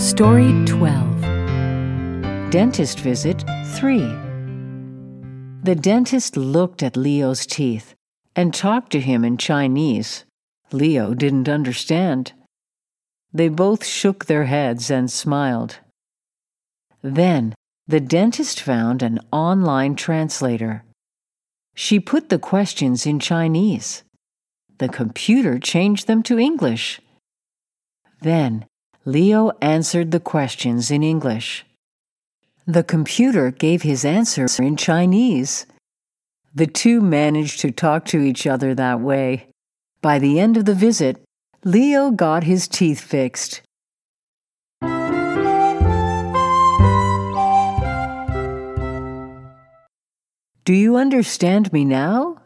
Story 12 Dentist Visit 3 The dentist looked at Leo's teeth and talked to him in Chinese. Leo didn't understand. They both shook their heads and smiled. Then the dentist found an online translator. She put the questions in Chinese. The computer changed them to English. Then Leo answered the questions in English. The computer gave his answer in Chinese. The two managed to talk to each other that way. By the end of the visit, Leo got his teeth fixed. Do you understand me now?